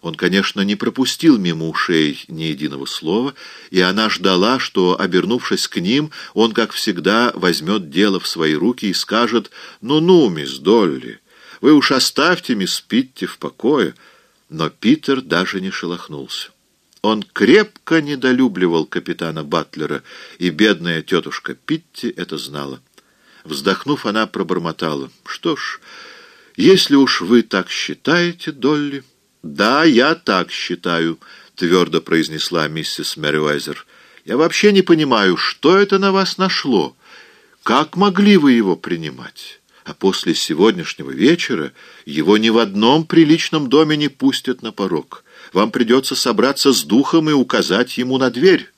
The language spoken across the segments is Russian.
Он, конечно, не пропустил мимо ушей ни единого слова, и она ждала, что, обернувшись к ним, он, как всегда, возьмет дело в свои руки и скажет «Ну-ну, мисс Долли, вы уж оставьте мисс Питти в покое». Но Питер даже не шелохнулся. Он крепко недолюбливал капитана Батлера, и бедная тетушка Питти это знала. Вздохнув, она пробормотала. «Что ж, если уж вы так считаете, Долли...» «Да, я так считаю», — твердо произнесла миссис Мерриуэзер. «Я вообще не понимаю, что это на вас нашло? Как могли вы его принимать? А после сегодняшнего вечера его ни в одном приличном доме не пустят на порог. Вам придется собраться с духом и указать ему на дверь».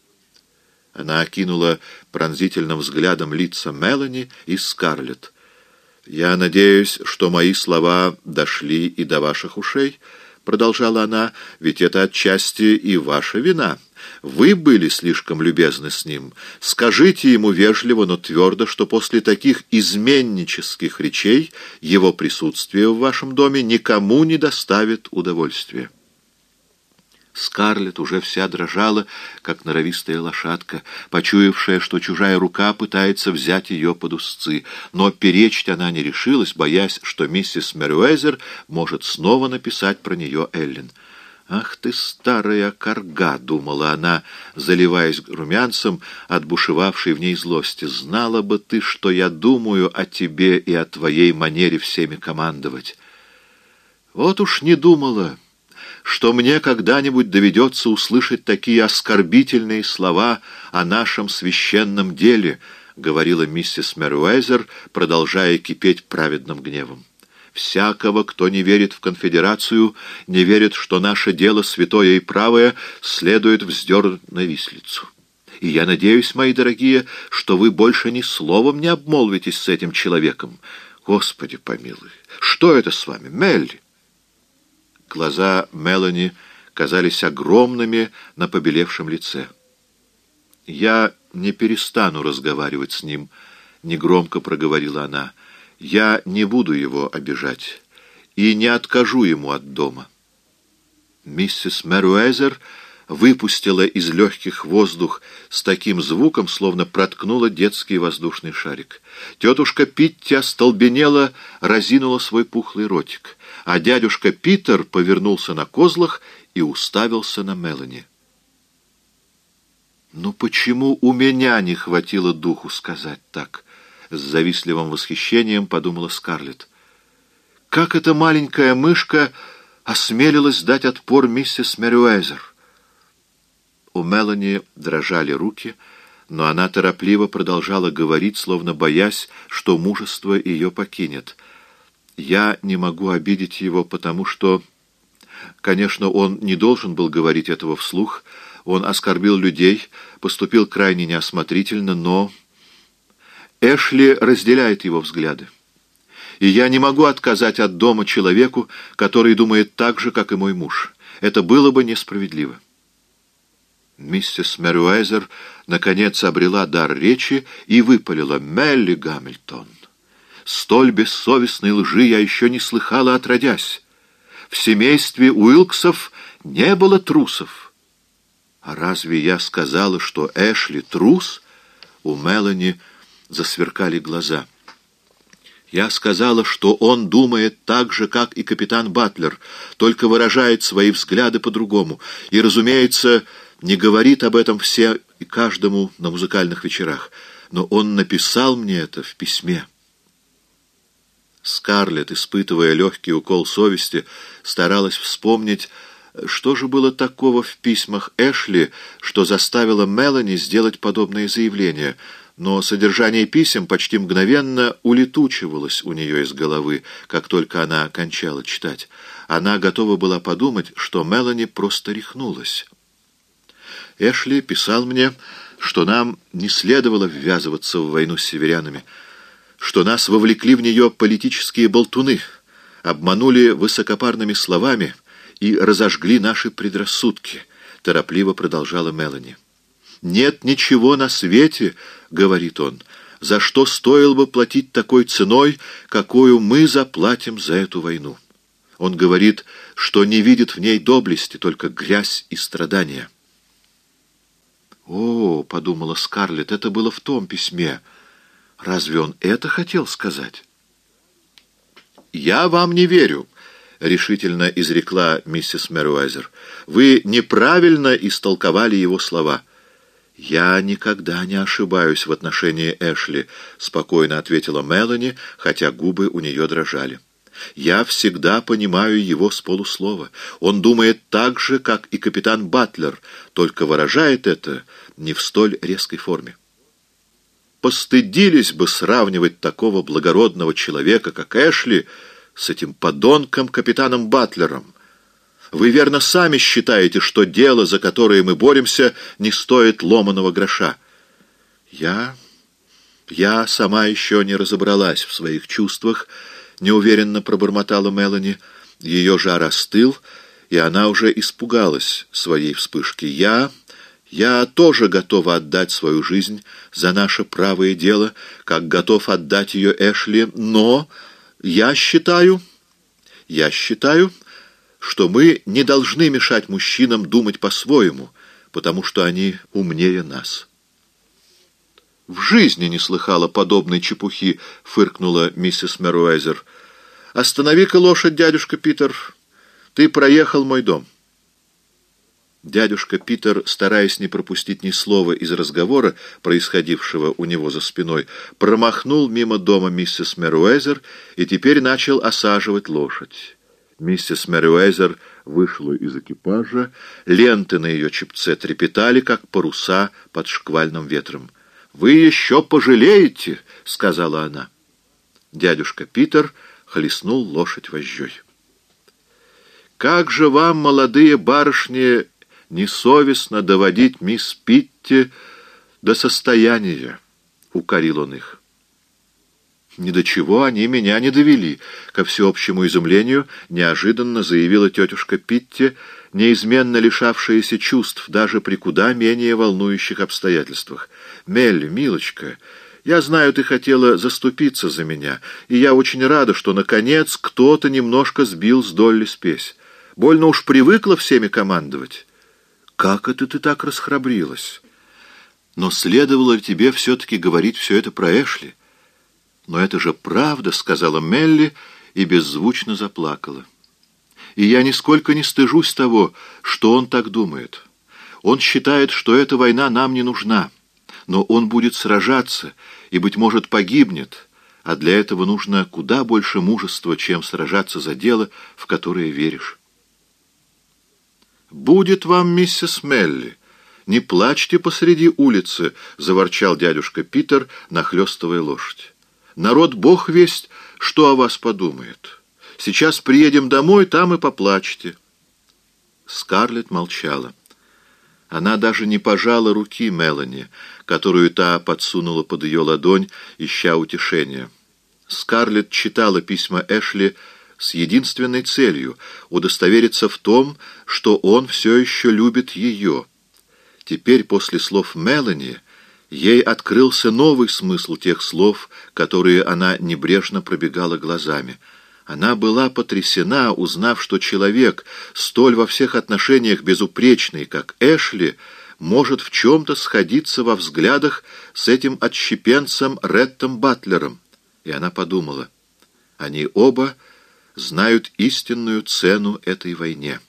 Она окинула пронзительным взглядом лица Мелани и Скарлетт. «Я надеюсь, что мои слова дошли и до ваших ушей», — продолжала она, — «ведь это отчасти и ваша вина. Вы были слишком любезны с ним. Скажите ему вежливо, но твердо, что после таких изменнических речей его присутствие в вашем доме никому не доставит удовольствия». Скарлетт уже вся дрожала, как норовистая лошадка, почуявшая, что чужая рука пытается взять ее под узцы. Но перечить она не решилась, боясь, что миссис Мерюэзер может снова написать про нее Эллен. «Ах ты, старая корга!» — думала она, заливаясь румянцем от бушевавшей в ней злости. «Знала бы ты, что я думаю о тебе и о твоей манере всеми командовать!» «Вот уж не думала!» Что мне когда-нибудь доведется услышать такие оскорбительные слова о нашем священном деле, говорила миссис Меруэзер, продолжая кипеть праведным гневом. Всякого, кто не верит в конфедерацию, не верит, что наше дело святое и правое, следует вздернуть на вислицу. И я надеюсь, мои дорогие, что вы больше ни словом не обмолвитесь с этим человеком. Господи помилуй, что это с вами, Мелли? Глаза Мелани казались огромными на побелевшем лице. «Я не перестану разговаривать с ним», — негромко проговорила она. «Я не буду его обижать и не откажу ему от дома». Миссис Меруэзер выпустила из легких воздух с таким звуком, словно проткнула детский воздушный шарик. Тетушка Питти остолбенела, разинула свой пухлый ротик а дядюшка Питер повернулся на козлах и уставился на Мелани. «Ну почему у меня не хватило духу сказать так?» — с завистливым восхищением подумала Скарлетт. «Как эта маленькая мышка осмелилась дать отпор миссис Мерюэзер?» У Мелани дрожали руки, но она торопливо продолжала говорить, словно боясь, что мужество ее покинет — я не могу обидеть его, потому что... Конечно, он не должен был говорить этого вслух. Он оскорбил людей, поступил крайне неосмотрительно, но... Эшли разделяет его взгляды. И я не могу отказать от дома человеку, который думает так же, как и мой муж. Это было бы несправедливо. Миссис Мерюэзер наконец обрела дар речи и выпалила «Мелли Гамильтон». Столь бессовестной лжи я еще не слыхала отродясь. В семействе Уилксов не было трусов. А разве я сказала, что Эшли трус? У Мелани засверкали глаза. Я сказала, что он думает так же, как и капитан Батлер, только выражает свои взгляды по-другому. И, разумеется, не говорит об этом все и каждому на музыкальных вечерах. Но он написал мне это в письме. Скарлетт, испытывая легкий укол совести, старалась вспомнить, что же было такого в письмах Эшли, что заставило Мелани сделать подобное заявление, но содержание писем почти мгновенно улетучивалось у нее из головы, как только она кончала читать. Она готова была подумать, что Мелани просто рехнулась. Эшли писал мне, что нам не следовало ввязываться в войну с северянами, что нас вовлекли в нее политические болтуны, обманули высокопарными словами и разожгли наши предрассудки, — торопливо продолжала Мелани. «Нет ничего на свете, — говорит он, — за что стоило бы платить такой ценой, какую мы заплатим за эту войну. Он говорит, что не видит в ней доблести, только грязь и страдания. «О, — подумала Скарлетт, — это было в том письме. Разве он это хотел сказать?» «Я вам не верю», — решительно изрекла миссис Меруайзер. «Вы неправильно истолковали его слова». «Я никогда не ошибаюсь в отношении Эшли», — спокойно ответила Мелани, хотя губы у нее дрожали. «Я всегда понимаю его с полуслова. Он думает так же, как и капитан Батлер, только выражает это не в столь резкой форме. Постыдились бы сравнивать такого благородного человека, как Эшли, с этим подонком капитаном Батлером». Вы верно сами считаете, что дело, за которое мы боремся, не стоит ломаного гроша. Я... я сама еще не разобралась в своих чувствах, неуверенно пробормотала Мелани. Ее жар остыл, и она уже испугалась своей вспышки. Я... Я тоже готова отдать свою жизнь за наше правое дело, как готов отдать ее Эшли, но я считаю... Я считаю что мы не должны мешать мужчинам думать по-своему, потому что они умнее нас. «В жизни не слыхала подобной чепухи», — фыркнула миссис Меруэзер. «Останови-ка лошадь, дядюшка Питер. Ты проехал мой дом». Дядюшка Питер, стараясь не пропустить ни слова из разговора, происходившего у него за спиной, промахнул мимо дома миссис Меруэзер и теперь начал осаживать лошадь. Миссис Мэриуэзер вышла из экипажа, ленты на ее чепце трепетали, как паруса под шквальным ветром. «Вы еще пожалеете!» — сказала она. Дядюшка Питер хлестнул лошадь вожжой. «Как же вам, молодые барышни, несовестно доводить мисс Питти до состояния!» — укорил он их. Ни до чего они меня не довели. Ко всеобщему изумлению неожиданно заявила тетушка Питти, неизменно лишавшаяся чувств даже при куда менее волнующих обстоятельствах. «Мелли, милочка, я знаю, ты хотела заступиться за меня, и я очень рада, что, наконец, кто-то немножко сбил с Долли спесь. Больно уж привыкла всеми командовать. Как это ты так расхрабрилась? Но следовало ли тебе все-таки говорить все это про Эшли?» «Но это же правда», — сказала Мелли и беззвучно заплакала. «И я нисколько не стыжусь того, что он так думает. Он считает, что эта война нам не нужна, но он будет сражаться и, быть может, погибнет, а для этого нужно куда больше мужества, чем сражаться за дело, в которое веришь». «Будет вам, миссис Мелли, не плачьте посреди улицы», — заворчал дядюшка Питер, нахлёстывая лошадь. Народ бог весть, что о вас подумает. Сейчас приедем домой, там и поплачьте. Скарлетт молчала. Она даже не пожала руки Мелани, которую та подсунула под ее ладонь, ища утешения. Скарлетт читала письма Эшли с единственной целью — удостовериться в том, что он все еще любит ее. Теперь, после слов Мелани, Ей открылся новый смысл тех слов, которые она небрежно пробегала глазами. Она была потрясена, узнав, что человек, столь во всех отношениях безупречный, как Эшли, может в чем-то сходиться во взглядах с этим отщепенцем Реттом Батлером. И она подумала, они оба знают истинную цену этой войне.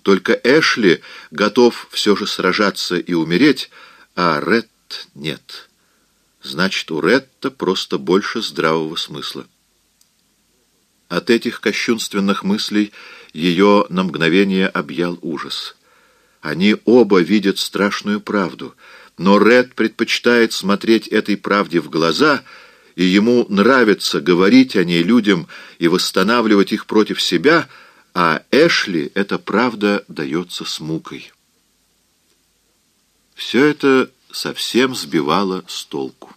Только Эшли готов все же сражаться и умереть, а Нет. Значит, у Ретта просто больше здравого смысла. От этих кощунственных мыслей ее на мгновение объял ужас. Они оба видят страшную правду, но Ред предпочитает смотреть этой правде в глаза, и ему нравится говорить о ней людям и восстанавливать их против себя, а Эшли эта правда дается с мукой. Все это совсем сбивало с толку.